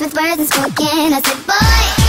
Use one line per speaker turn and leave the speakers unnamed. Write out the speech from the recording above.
with words and. I said, boy.